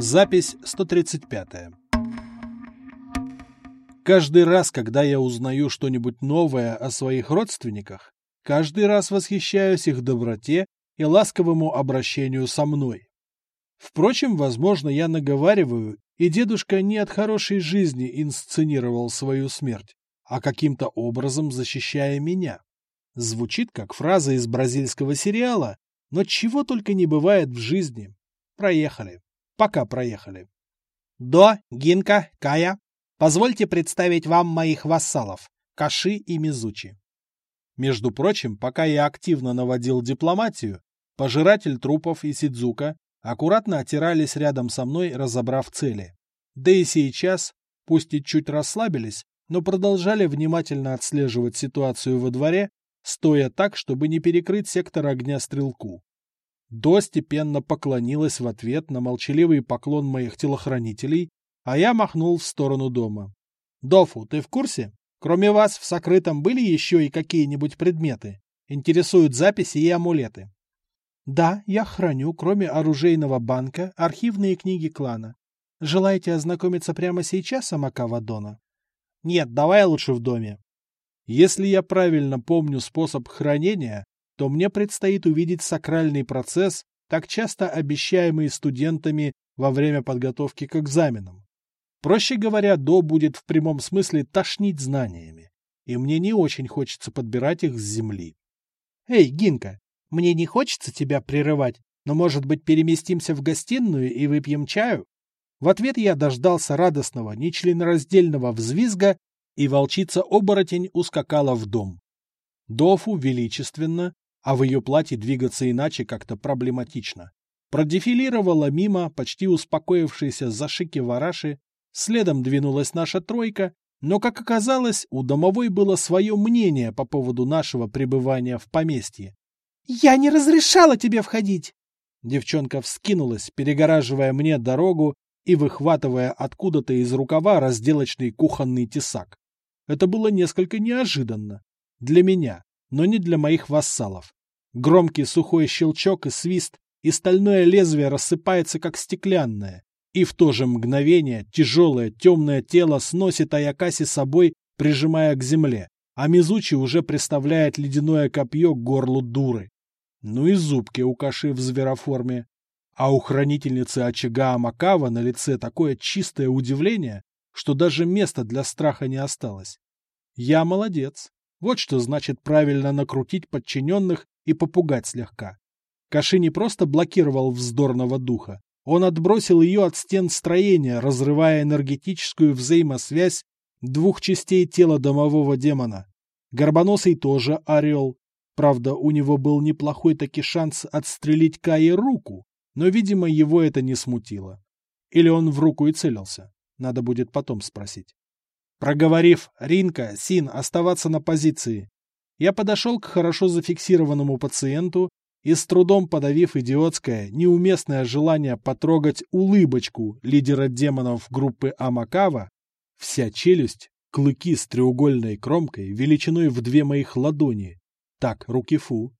Запись 135. Каждый раз, когда я узнаю что-нибудь новое о своих родственниках, каждый раз восхищаюсь их доброте и ласковому обращению со мной. Впрочем, возможно, я наговариваю, и дедушка не от хорошей жизни инсценировал свою смерть, а каким-то образом защищая меня. Звучит как фраза из бразильского сериала, но чего только не бывает в жизни. Проехали. Пока проехали. До, Гинка, Кая, позвольте представить вам моих вассалов, Каши и Мизучи. Между прочим, пока я активно наводил дипломатию, пожиратель трупов и Сидзука аккуратно отирались рядом со мной, разобрав цели. Да и сейчас, пусть и чуть расслабились, но продолжали внимательно отслеживать ситуацию во дворе, стоя так, чтобы не перекрыть сектор огня стрелку. До степенно поклонилась в ответ на молчаливый поклон моих телохранителей, а я махнул в сторону дома. «Дофу, ты в курсе? Кроме вас в сокрытом были еще и какие-нибудь предметы? Интересуют записи и амулеты?» «Да, я храню, кроме оружейного банка, архивные книги клана. Желаете ознакомиться прямо сейчас, Амакава Дона?» «Нет, давай лучше в доме». Если я правильно помню способ хранения, то мне предстоит увидеть сакральный процесс, так часто обещаемый студентами во время подготовки к экзаменам. Проще говоря, До будет в прямом смысле тошнить знаниями, и мне не очень хочется подбирать их с земли. «Эй, Гинка, мне не хочется тебя прерывать, но, может быть, переместимся в гостиную и выпьем чаю?» В ответ я дождался радостного, нечленораздельного взвизга, и волчица-оборотень ускакала в дом. Дофу величественно, а в ее платье двигаться иначе как-то проблематично. Продефилировала мимо почти успокоившейся Зашики Вараши, следом двинулась наша тройка, но, как оказалось, у домовой было свое мнение по поводу нашего пребывания в поместье. «Я не разрешала тебе входить!» Девчонка вскинулась, перегораживая мне дорогу и выхватывая откуда-то из рукава разделочный кухонный тесак. Это было несколько неожиданно. Для меня но не для моих вассалов. Громкий сухой щелчок и свист, и стальное лезвие рассыпается, как стеклянное. И в то же мгновение тяжелое темное тело сносит Аякаси собой, прижимая к земле, а Мизучи уже приставляет ледяное копье к горлу дуры. Ну и зубки у Каши в звероформе. А у хранительницы очага Амакава на лице такое чистое удивление, что даже места для страха не осталось. Я молодец. Вот что значит правильно накрутить подчиненных и попугать слегка. Каши не просто блокировал вздорного духа, он отбросил ее от стен строения, разрывая энергетическую взаимосвязь двух частей тела домового демона. Горбоносый тоже орел. Правда, у него был неплохой таки шанс отстрелить Кае руку, но, видимо, его это не смутило. Или он в руку и целился. Надо будет потом спросить. Проговорив «Ринка, Син, оставаться на позиции», я подошел к хорошо зафиксированному пациенту и, с трудом подавив идиотское, неуместное желание потрогать улыбочку лидера демонов группы Амакава, вся челюсть, клыки с треугольной кромкой, величиной в две моих ладони. Так, руки фу.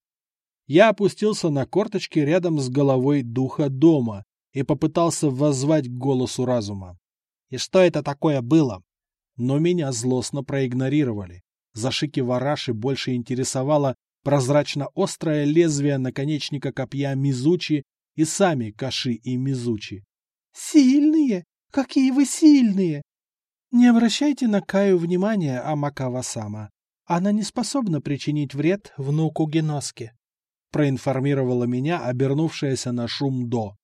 Я опустился на корточки рядом с головой духа дома и попытался воззвать к голосу разума. «И что это такое было? Но меня злостно проигнорировали. Зашики Вараши больше интересовало прозрачно-острое лезвие наконечника копья Мизучи и сами Каши и Мизучи. «Сильные! Какие вы сильные!» «Не обращайте на Каю внимания, Амакава-сама. Она не способна причинить вред внуку Геноске», — проинформировала меня обернувшаяся на шум До.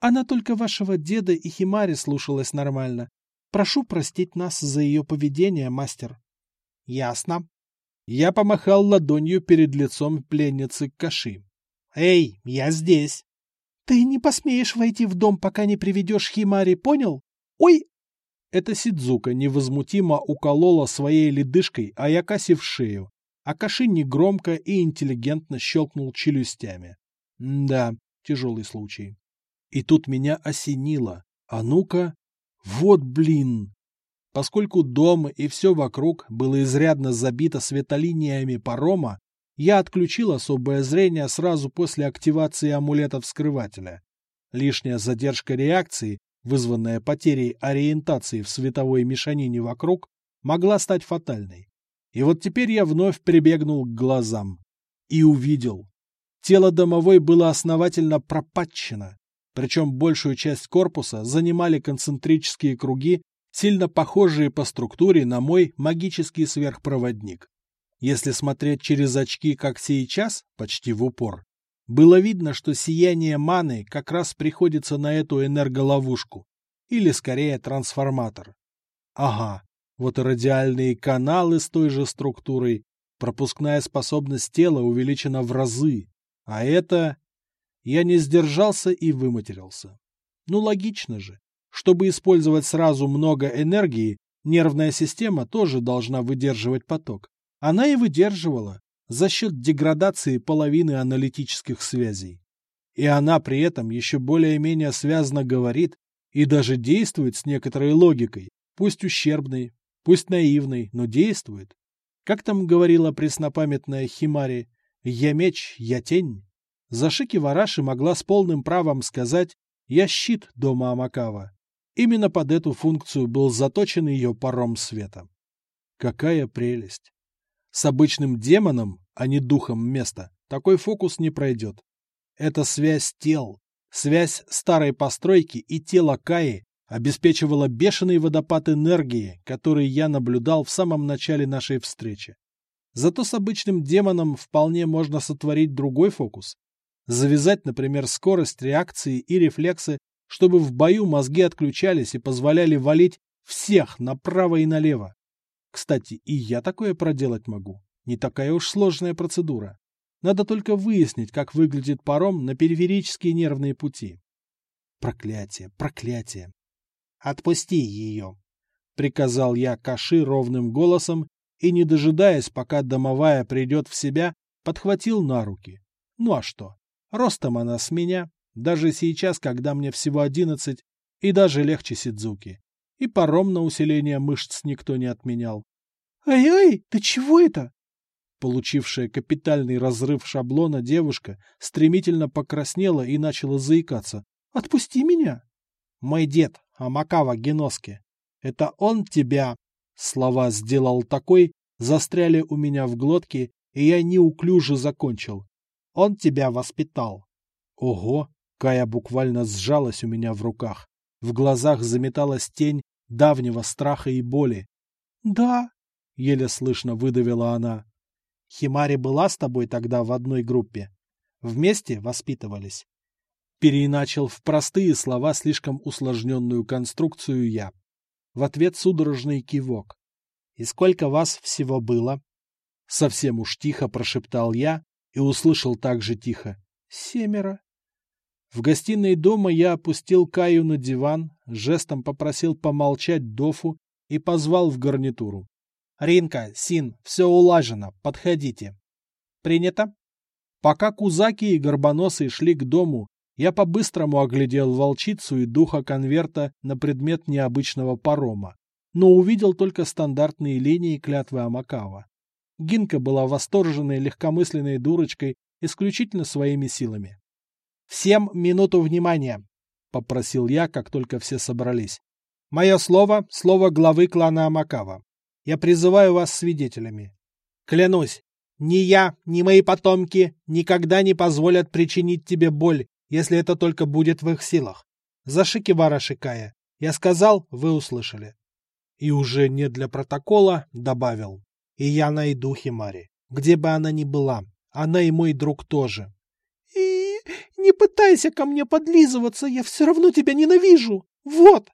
«Она только вашего деда и Химари слушалась нормально, Прошу простить нас за ее поведение, мастер. — Ясно. Я помахал ладонью перед лицом пленницы Каши. — Эй, я здесь. — Ты не посмеешь войти в дом, пока не приведешь Химари, понял? Ой! Это Сидзука невозмутимо уколола своей ледышкой Аякаси в шею, а Каши негромко и интеллигентно щелкнул челюстями. Да, тяжелый случай. И тут меня осенило. А ну-ка, вот блин! Поскольку дом и все вокруг было изрядно забито светолиниями парома, я отключил особое зрение сразу после активации амулета-вскрывателя. Лишняя задержка реакции вызванная потерей ориентации в световой мешанине вокруг, могла стать фатальной. И вот теперь я вновь прибегнул к глазам. И увидел. Тело домовой было основательно пропатчено, причем большую часть корпуса занимали концентрические круги, сильно похожие по структуре на мой магический сверхпроводник. Если смотреть через очки, как сейчас, почти в упор, было видно, что сияние маны как раз приходится на эту энерголовушку, или скорее трансформатор. Ага, вот и радиальные каналы с той же структурой, пропускная способность тела увеличена в разы, а это... Я не сдержался и выматерился. Ну, логично же. Чтобы использовать сразу много энергии, нервная система тоже должна выдерживать поток. Она и выдерживала за счет деградации половины аналитических связей. И она при этом еще более-менее связно говорит и даже действует с некоторой логикой, пусть ущербной, пусть наивной, но действует. Как там говорила преснопамятная Химари, «Я меч, я тень». Зашики Вараши могла с полным правом сказать «Я щит дома Амакава». Именно под эту функцию был заточен ее паром света. Какая прелесть! С обычным демоном, а не духом места, такой фокус не пройдет. Это связь тел, связь старой постройки и тела Каи обеспечивала бешеный водопад энергии, который я наблюдал в самом начале нашей встречи. Зато с обычным демоном вполне можно сотворить другой фокус, Завязать, например, скорость реакции и рефлексы, чтобы в бою мозги отключались и позволяли валить всех направо и налево. Кстати, и я такое проделать могу. Не такая уж сложная процедура. Надо только выяснить, как выглядит паром на периферические нервные пути. Проклятие, проклятие. Отпусти ее, приказал я Каши ровным голосом и, не дожидаясь, пока домовая придет в себя, подхватил на руки. Ну а что? Ростом она с меня, даже сейчас, когда мне всего одиннадцать, и даже легче Сидзуки. И паром на усиление мышц никто не отменял. «Ай-ай, ты чего это?» Получившая капитальный разрыв шаблона девушка стремительно покраснела и начала заикаться. «Отпусти меня!» «Мой дед, Амакава Геноски, это он тебя...» Слова сделал такой, застряли у меня в глотке, и я неуклюже закончил. Он тебя воспитал. Ого! Кая буквально сжалась у меня в руках. В глазах заметалась тень давнего страха и боли. Да, еле слышно выдавила она. Химари была с тобой тогда в одной группе. Вместе воспитывались. Переиначил в простые слова слишком усложненную конструкцию я. В ответ судорожный кивок. «И сколько вас всего было?» Совсем уж тихо прошептал я, и услышал так же тихо «Семеро». В гостиной дома я опустил Каю на диван, жестом попросил помолчать Дофу и позвал в гарнитуру. «Ринка, Син, все улажено, подходите». «Принято?» Пока Кузаки и Горбоносый шли к дому, я по-быстрому оглядел волчицу и духа конверта на предмет необычного парома, но увидел только стандартные линии клятвы Амакава. Гинка была восторженной легкомысленной дурочкой исключительно своими силами. «Всем минуту внимания!» — попросил я, как только все собрались. «Мое слово — слово главы клана Амакава. Я призываю вас свидетелями. Клянусь, ни я, ни мои потомки никогда не позволят причинить тебе боль, если это только будет в их силах. Зашикивара Шикая. Я сказал, вы услышали. И уже не для протокола добавил. И я найду Химари, где бы она ни была. Она и мой друг тоже. И не пытайся ко мне подлизываться, я все равно тебя ненавижу. Вот.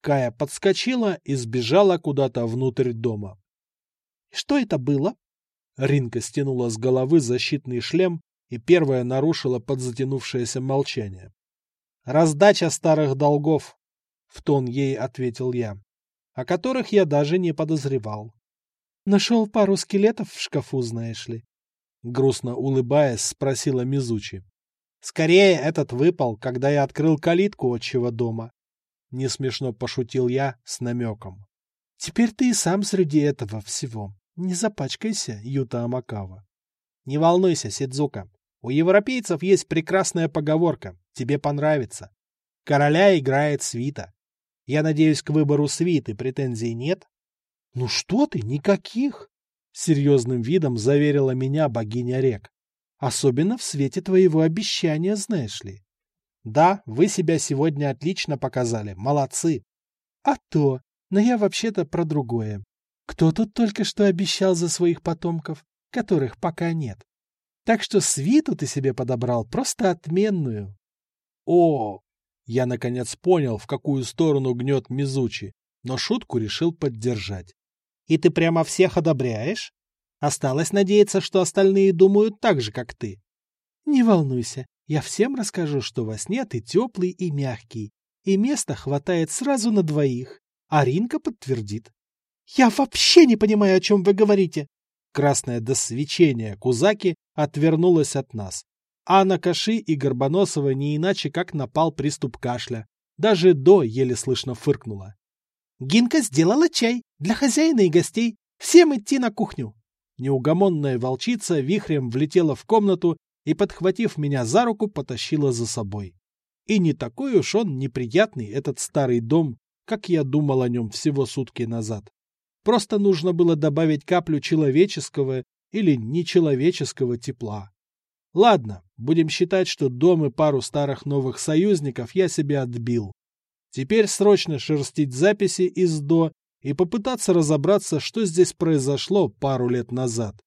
Кая подскочила и сбежала куда-то внутрь дома. Что это было? Ринка стянула с головы защитный шлем и первая нарушила подзатянувшееся молчание. «Раздача старых долгов», — в тон ей ответил я, — «о которых я даже не подозревал. Нашел пару скелетов в шкафу, знаешь ли. Грустно улыбаясь, спросила Мизучи. Скорее, этот выпал, когда я открыл калитку отчего дома. Не смешно пошутил я с намеком. Теперь ты и сам среди этого всего. Не запачкайся, Юта Амакава. Не волнуйся, Сидзука. У европейцев есть прекрасная поговорка. Тебе понравится. Короля играет свита. Я надеюсь, к выбору свиты претензий нет? Ну что ты, никаких! Серьезным видом заверила меня богиня рек. Особенно в свете твоего обещания, знаешь ли. Да, вы себя сегодня отлично показали. Молодцы. А то, но я вообще-то про другое. Кто тут только что обещал за своих потомков, которых пока нет? Так что свиту ты себе подобрал просто отменную. О, я наконец понял, в какую сторону гнет Мизучи, но шутку решил поддержать. И ты прямо всех одобряешь? Осталось надеяться, что остальные думают так же, как ты. Не волнуйся, я всем расскажу, что во сне ты теплый и мягкий, и места хватает сразу на двоих. А Ринка подтвердит. Я вообще не понимаю, о чем вы говорите. Красная до свечения Кузаки отвернулась от нас. А на Каши и Горбоносова не иначе, как напал приступ кашля. Даже До еле слышно фыркнула. Гинка сделала чай для хозяина и гостей. Всем идти на кухню. Неугомонная волчица вихрем влетела в комнату и, подхватив меня за руку, потащила за собой. И не такой уж он неприятный, этот старый дом, как я думал о нем всего сутки назад. Просто нужно было добавить каплю человеческого или нечеловеческого тепла. Ладно, будем считать, что дом и пару старых новых союзников я себе отбил. Теперь срочно шерстить записи из ДО и попытаться разобраться, что здесь произошло пару лет назад,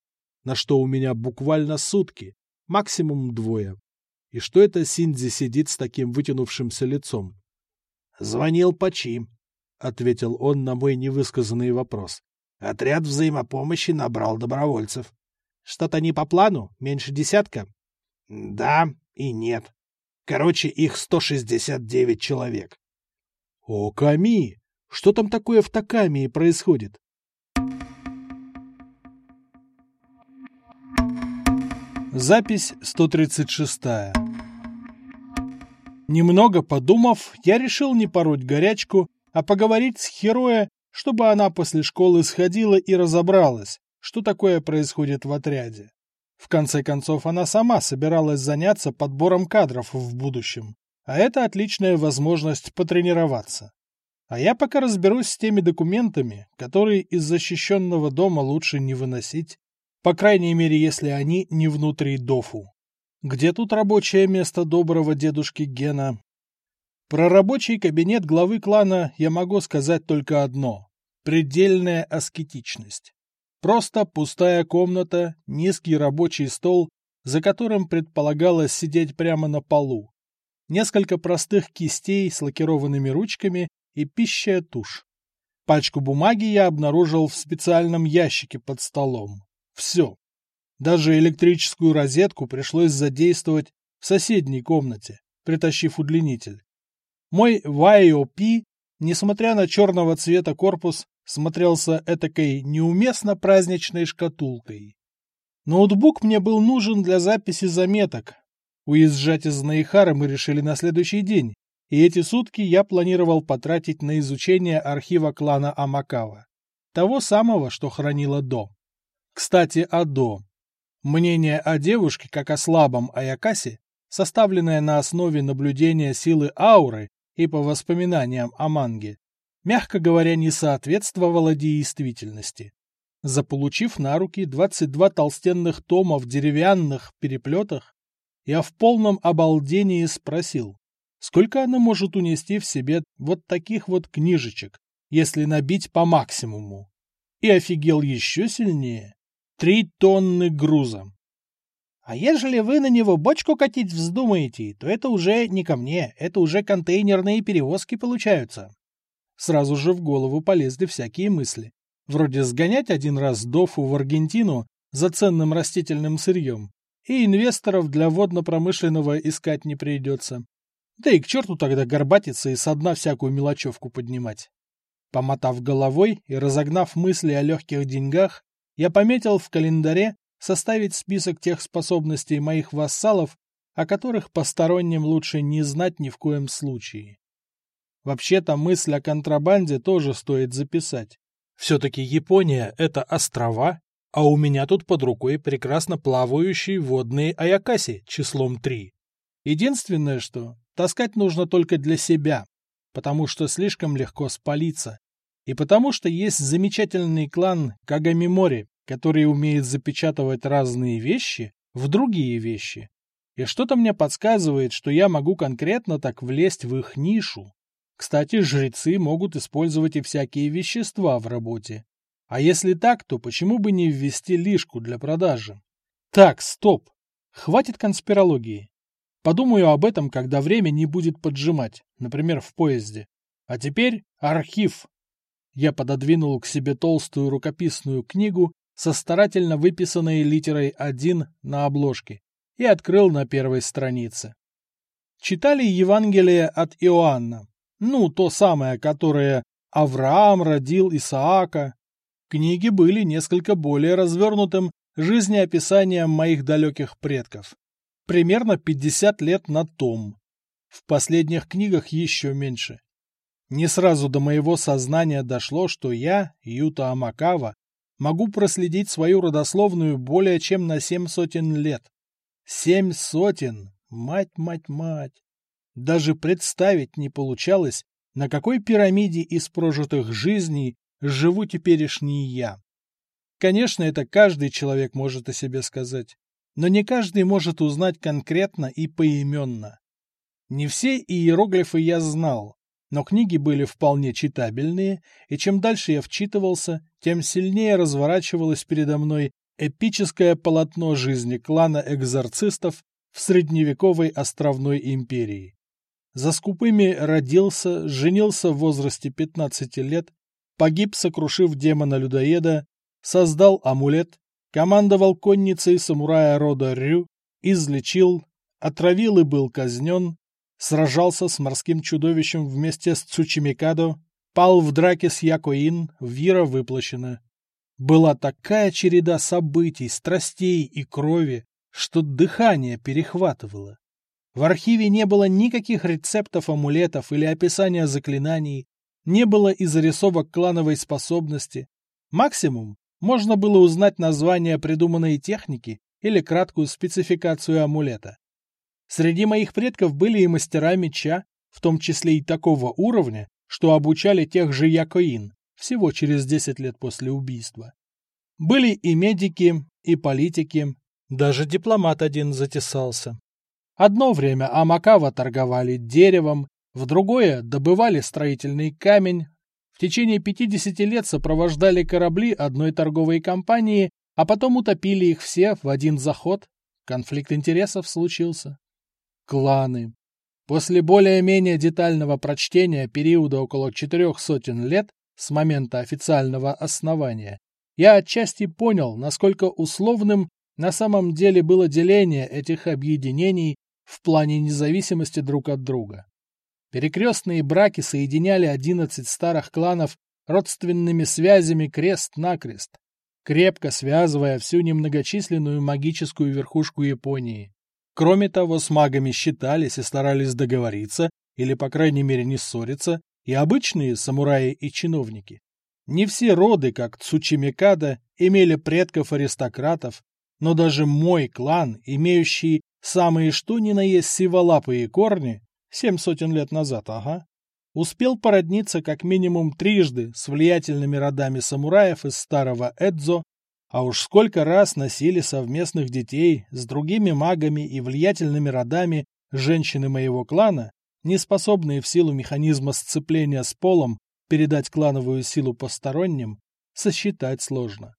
на что у меня буквально сутки, максимум двое. И что это Синдзи сидит с таким вытянувшимся лицом? «Звонил Пачи», — ответил он на мой невысказанный вопрос. «Отряд взаимопомощи набрал добровольцев». «Что-то не по плану? Меньше десятка?» «Да и нет. Короче, их 169 человек». «О, Ками! Что там такое в Такамии происходит? Запись 136. Немного подумав, я решил не пороть горячку, а поговорить с Хероя, чтобы она после школы сходила и разобралась, что такое происходит в отряде. В конце концов, она сама собиралась заняться подбором кадров в будущем, а это отличная возможность потренироваться. А я пока разберусь с теми документами, которые из защищенного дома лучше не выносить, по крайней мере, если они не внутри дофу. Где тут рабочее место доброго дедушки Гена? Про рабочий кабинет главы клана я могу сказать только одно – предельная аскетичность. Просто пустая комната, низкий рабочий стол, за которым предполагалось сидеть прямо на полу. Несколько простых кистей с лакированными ручками и пищая тушь. Пачку бумаги я обнаружил в специальном ящике под столом. Все. Даже электрическую розетку пришлось задействовать в соседней комнате, притащив удлинитель. Мой YOP, несмотря на черного цвета корпус, смотрелся этакой неуместно праздничной шкатулкой. Ноутбук мне был нужен для записи заметок. Уезжать из Наихара мы решили на следующий день, и эти сутки я планировал потратить на изучение архива клана Амакава. Того самого, что хранила До. Кстати, о До. Мнение о девушке, как о слабом Аякасе, составленное на основе наблюдения силы ауры и по воспоминаниям о манге, мягко говоря, не соответствовало действительности. Заполучив на руки 22 толстенных тома в деревянных переплетах, я в полном обалдении спросил, Сколько она может унести в себе вот таких вот книжечек, если набить по максимуму? И офигел еще сильнее. Три тонны груза. А ежели вы на него бочку катить вздумаете, то это уже не ко мне, это уже контейнерные перевозки получаются. Сразу же в голову полезли всякие мысли. Вроде сгонять один раз Дофу в Аргентину за ценным растительным сырьем, и инвесторов для водно-промышленного искать не придется. Да и к черту тогда горбатиться и со дна всякую мелочевку поднимать. Помотав головой и разогнав мысли о легких деньгах, я пометил в календаре составить список тех способностей моих вассалов, о которых посторонним лучше не знать ни в коем случае. Вообще-то мысль о контрабанде тоже стоит записать. Все-таки Япония — это острова, а у меня тут под рукой прекрасно плавающие водные Аякаси числом три. Единственное, что таскать нужно только для себя, потому что слишком легко спалиться. И потому что есть замечательный клан Кагамимори, который умеет запечатывать разные вещи в другие вещи. И что-то мне подсказывает, что я могу конкретно так влезть в их нишу. Кстати, жрецы могут использовать и всякие вещества в работе. А если так, то почему бы не ввести лишку для продажи? Так, стоп. Хватит конспирологии. Подумаю об этом, когда время не будет поджимать, например, в поезде. А теперь архив. Я пододвинул к себе толстую рукописную книгу со старательно выписанной литерой 1 на обложке и открыл на первой странице. Читали Евангелие от Иоанна, ну, то самое, которое Авраам родил Исаака. Книги были несколько более развернутым жизнеописанием моих далеких предков. Примерно 50 лет на том. В последних книгах еще меньше. Не сразу до моего сознания дошло, что я, Юта Амакава, могу проследить свою родословную более чем на семь сотен лет. Семь сотен! Мать, мать, мать! Даже представить не получалось, на какой пирамиде из прожитых жизней живу теперешний я. Конечно, это каждый человек может о себе сказать, но не каждый может узнать конкретно и поименно. Не все иероглифы я знал, но книги были вполне читабельные, и чем дальше я вчитывался, тем сильнее разворачивалось передо мной эпическое полотно жизни клана экзорцистов в средневековой островной империи. За скупыми родился, женился в возрасте 15 лет, погиб, сокрушив демона-людоеда, создал амулет, командовал конницей самурая рода Рю, излечил, отравил и был казнен, сражался с морским чудовищем вместе с Цучимикадо, пал в драке с Якоин, Вира выплощена. Была такая череда событий, страстей и крови, что дыхание перехватывало. В архиве не было никаких рецептов амулетов или описания заклинаний, не было и зарисовок клановой способности. Максимум можно было узнать название придуманной техники или краткую спецификацию амулета. Среди моих предков были и мастера меча, в том числе и такого уровня, что обучали тех же Якоин, всего через 10 лет после убийства. Были и медики, и политики, даже дипломат один затесался. Одно время Амакава торговали деревом, в другое добывали строительный камень, в течение 50 лет сопровождали корабли одной торговой компании, а потом утопили их все в один заход. Конфликт интересов случился. Кланы. После более-менее детального прочтения периода около четырех сотен лет с момента официального основания, я отчасти понял, насколько условным на самом деле было деление этих объединений в плане независимости друг от друга. Перекрестные браки соединяли 11 старых кланов родственными связями крест-накрест, крепко связывая всю немногочисленную магическую верхушку Японии. Кроме того, с магами считались и старались договориться, или, по крайней мере, не ссориться, и обычные самураи и чиновники. Не все роды, как Цучимикада, имели предков-аристократов, но даже мой клан, имеющий Самые что ни на есть сиволапые корни, семь сотен лет назад, ага, успел породниться как минимум трижды с влиятельными родами самураев из старого Эдзо, а уж сколько раз носили совместных детей с другими магами и влиятельными родами женщины моего клана, не способные в силу механизма сцепления с полом передать клановую силу посторонним, сосчитать сложно.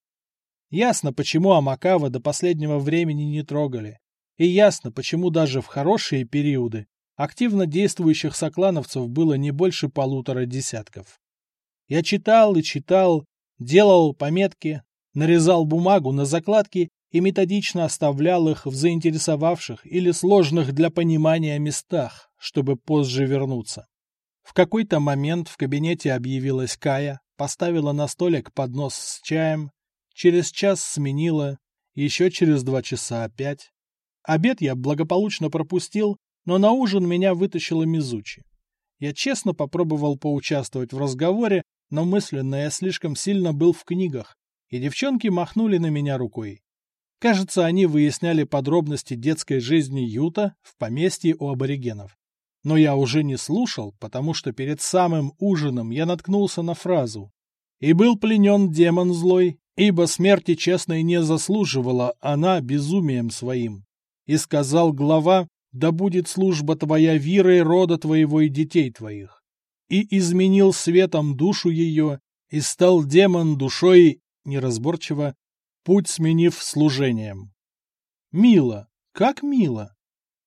Ясно, почему Амакава до последнего времени не трогали. И ясно, почему даже в хорошие периоды активно действующих соклановцев было не больше полутора десятков. Я читал и читал, делал пометки, нарезал бумагу на закладки и методично оставлял их в заинтересовавших или сложных для понимания местах, чтобы позже вернуться. В какой-то момент в кабинете объявилась Кая, поставила на столик поднос с чаем, через час сменила, еще через два часа опять. Обед я благополучно пропустил, но на ужин меня вытащила Мизучи. Я честно попробовал поучаствовать в разговоре, но мысленно я слишком сильно был в книгах, и девчонки махнули на меня рукой. Кажется, они выясняли подробности детской жизни Юта в поместье у аборигенов. Но я уже не слушал, потому что перед самым ужином я наткнулся на фразу «И был пленен демон злой, ибо смерти честной не заслуживала она безумием своим». И сказал глава «Да будет служба твоя вирой рода твоего и детей твоих». И изменил светом душу ее, и стал демон душой, неразборчиво, путь сменив служением. Мило, как мило!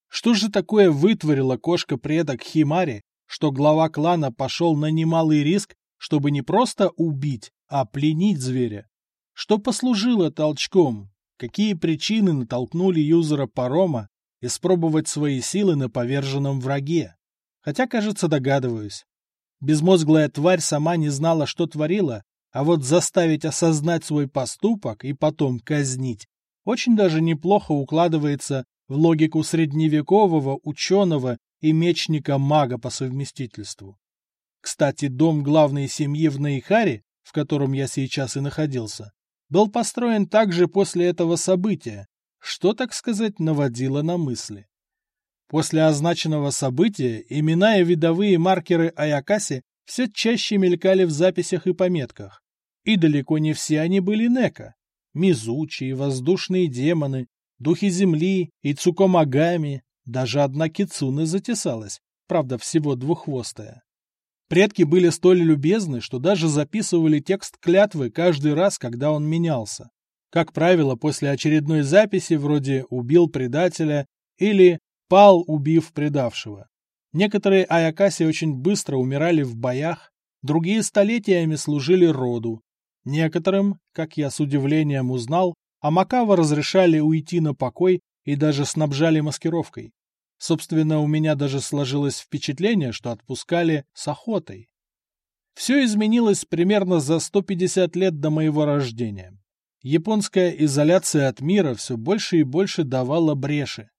Что же такое вытворила кошка-предок Химари, что глава клана пошел на немалый риск, чтобы не просто убить, а пленить зверя? Что послужило толчком? Какие причины натолкнули юзера парома испробовать свои силы на поверженном враге? Хотя, кажется, догадываюсь. Безмозглая тварь сама не знала, что творила, а вот заставить осознать свой поступок и потом казнить очень даже неплохо укладывается в логику средневекового ученого и мечника-мага по совместительству. Кстати, дом главной семьи в Наихаре, в котором я сейчас и находился, был построен также после этого события, что, так сказать, наводило на мысли. После означенного события имена и видовые маркеры Аякаси все чаще мелькали в записях и пометках. И далеко не все они были Нека. Мизучи, воздушные демоны, духи земли и цукомагами, даже одна кицуна затесалась, правда, всего двуххвостая. Предки были столь любезны, что даже записывали текст клятвы каждый раз, когда он менялся. Как правило, после очередной записи вроде «убил предателя» или «пал, убив предавшего». Некоторые аякаси очень быстро умирали в боях, другие столетиями служили роду. Некоторым, как я с удивлением узнал, Амакава разрешали уйти на покой и даже снабжали маскировкой. Собственно, у меня даже сложилось впечатление, что отпускали с охотой. Все изменилось примерно за 150 лет до моего рождения. Японская изоляция от мира все больше и больше давала бреши.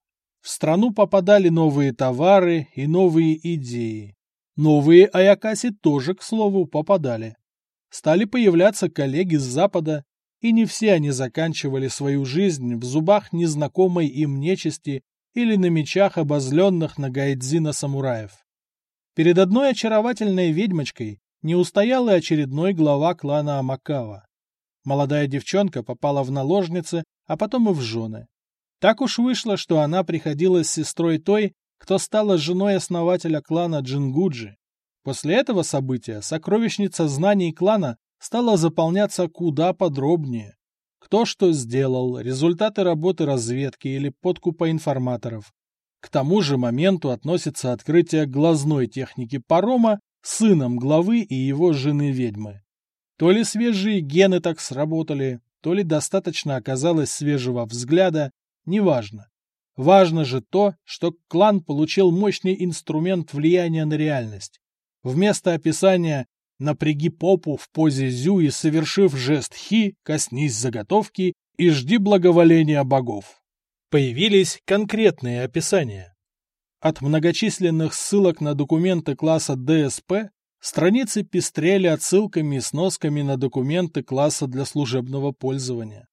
В страну попадали новые товары и новые идеи. Новые аякаси тоже, к слову, попадали. Стали появляться коллеги с Запада, и не все они заканчивали свою жизнь в зубах незнакомой им нечисти или на мечах обозленных на гайдзина самураев. Перед одной очаровательной ведьмочкой не устоял и очередной глава клана Амакава. Молодая девчонка попала в наложницы, а потом и в жены. Так уж вышло, что она приходилась сестрой той, кто стала женой основателя клана Джингуджи. После этого события сокровищница знаний клана стала заполняться куда подробнее. Кто что сделал, результаты работы разведки или подкупа информаторов. К тому же моменту относится открытие глазной техники парома сыном главы и его жены-ведьмы. То ли свежие гены так сработали, то ли достаточно оказалось свежего взгляда, неважно. Важно же то, что клан получил мощный инструмент влияния на реальность. Вместо описания Напряги попу в позе зю и, совершив жест хи, коснись заготовки и жди благоволения богов. Появились конкретные описания. От многочисленных ссылок на документы класса ДСП страницы пестрели отсылками и сносками на документы класса для служебного пользования.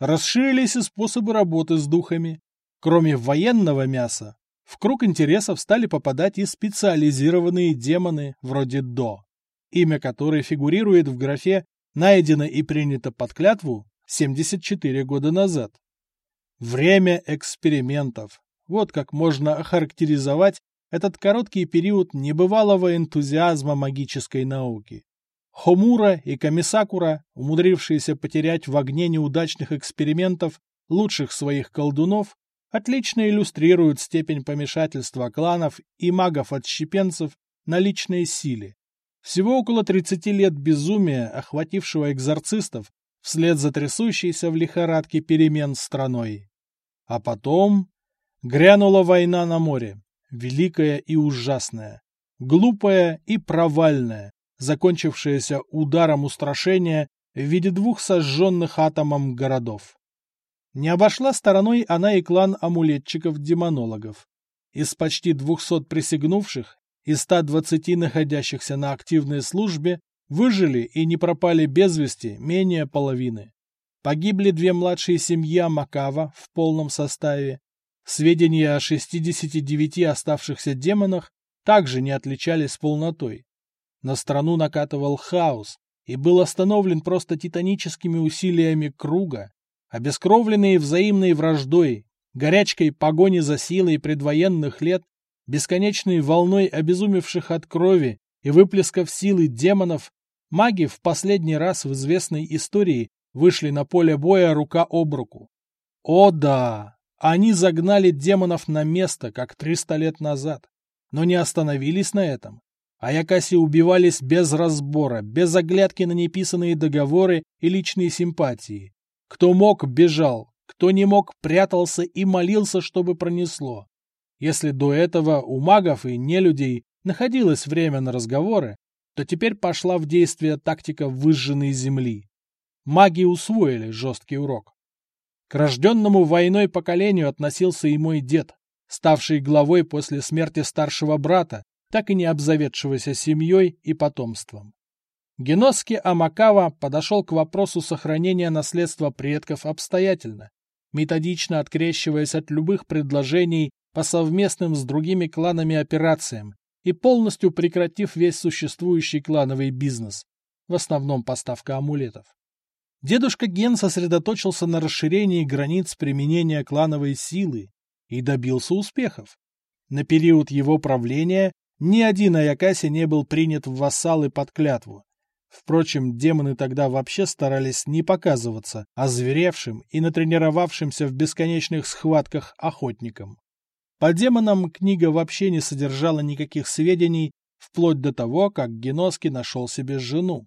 Расширились и способы работы с духами. Кроме военного мяса, в круг интересов стали попадать и специализированные демоны вроде До имя которой фигурирует в графе «Найдено и принято под клятву» 74 года назад. Время экспериментов. Вот как можно охарактеризовать этот короткий период небывалого энтузиазма магической науки. Хомура и Камисакура, умудрившиеся потерять в огне неудачных экспериментов лучших своих колдунов, отлично иллюстрируют степень помешательства кланов и магов-отщепенцев на личной силе. Всего около 30 лет безумия, охватившего экзорцистов, вслед за трясущейся в лихорадке перемен страной. А потом грянула война на море, великая и ужасная, глупая и провальная, закончившаяся ударом устрашения в виде двух сожженных атомом городов. Не обошла стороной она и клан амулетчиков-демонологов. Из почти двухсот присягнувших из 120 находящихся на активной службе выжили и не пропали без вести менее половины. Погибли две младшие семьи Макава в полном составе. Сведения о 69 оставшихся демонах также не отличались полнотой. На страну накатывал хаос и был остановлен просто титаническими усилиями круга, обескровленные взаимной враждой, горячкой погони за силой предвоенных лет, бесконечной волной обезумевших от крови и выплесков силы демонов, маги в последний раз в известной истории вышли на поле боя рука об руку. О да, они загнали демонов на место, как 300 лет назад, но не остановились на этом. Аякаси убивались без разбора, без оглядки на неписанные договоры и личные симпатии. Кто мог, бежал, кто не мог, прятался и молился, чтобы пронесло. Если до этого у магов и нелюдей находилось время на разговоры, то теперь пошла в действие тактика выжженной земли. Маги усвоили жесткий урок. К рожденному войной поколению относился и мой дед, ставший главой после смерти старшего брата, так и не обзаведшегося семьей и потомством. Геноски Амакава подошел к вопросу сохранения наследства предков обстоятельно, методично открещиваясь от любых предложений по совместным с другими кланами операциям и полностью прекратив весь существующий клановый бизнес, в основном поставка амулетов. Дедушка Ген сосредоточился на расширении границ применения клановой силы и добился успехов. На период его правления ни один Аякаси не был принят в вассалы под клятву. Впрочем, демоны тогда вообще старались не показываться озверевшим и натренировавшимся в бесконечных схватках охотникам. По демонам книга вообще не содержала никаких сведений, вплоть до того, как Геноски нашел себе жену.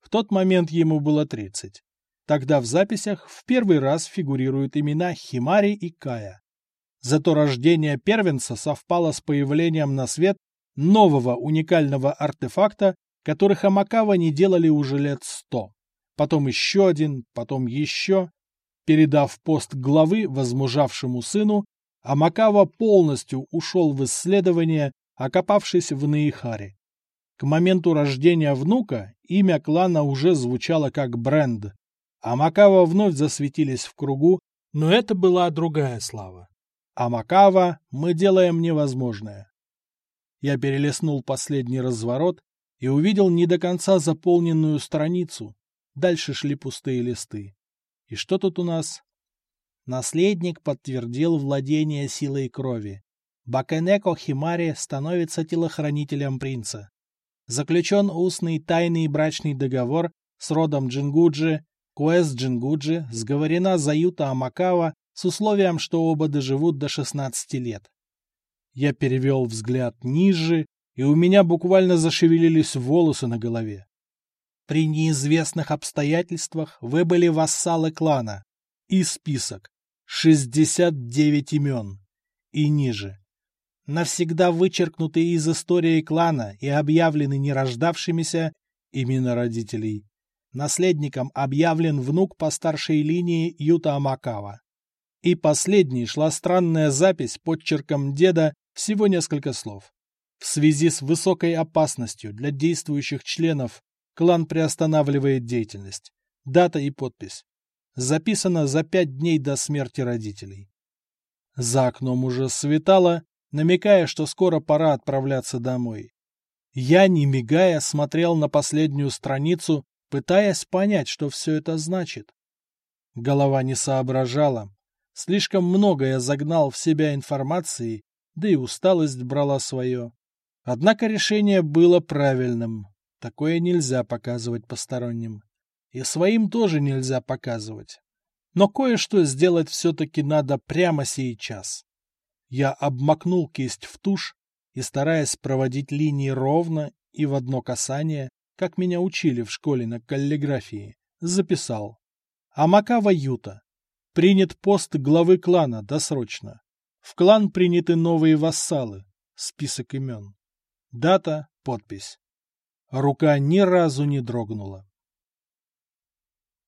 В тот момент ему было 30. Тогда в записях в первый раз фигурируют имена Химари и Кая. Зато рождение первенца совпало с появлением на свет нового уникального артефакта, который Хамакава не делали уже лет сто. Потом еще один, потом еще. Передав пост главы возмужавшему сыну, Амакава полностью ушел в исследование, окопавшись в Наихаре. К моменту рождения внука имя клана уже звучало как бренд. Амакава вновь засветились в кругу, но это была другая слава. Амакава, мы делаем невозможное. Я перелистнул последний разворот и увидел не до конца заполненную страницу. Дальше шли пустые листы. И что тут у нас? Наследник подтвердил владение силой крови. Бакенеко Химари становится телохранителем принца. Заключен устный тайный брачный договор с родом Джингуджи, Куэс Джингуджи, сговорена за Юто Амакава с условием, что оба доживут до 16 лет. Я перевел взгляд ниже, и у меня буквально зашевелились волосы на голове. При неизвестных обстоятельствах выбыли вассалы клана. И список. 69 имен. И ниже. Навсегда вычеркнуты из истории клана и объявлены нерождавшимися имена родителей. Наследником объявлен внук по старшей линии Юта Амакава. И последней шла странная запись подчерком деда всего несколько слов. В связи с высокой опасностью для действующих членов клан приостанавливает деятельность. Дата и подпись. Записано за пять дней до смерти родителей. За окном уже светало, намекая, что скоро пора отправляться домой. Я, не мигая, смотрел на последнюю страницу, пытаясь понять, что все это значит. Голова не соображала. Слишком много я загнал в себя информации, да и усталость брала свое. Однако решение было правильным. Такое нельзя показывать посторонним. И своим тоже нельзя показывать. Но кое-что сделать все-таки надо прямо сейчас. Я обмакнул кисть в тушь и, стараясь проводить линии ровно и в одно касание, как меня учили в школе на каллиграфии, записал. Амакава Юта. Принят пост главы клана досрочно. В клан приняты новые вассалы. Список имен. Дата, подпись. Рука ни разу не дрогнула.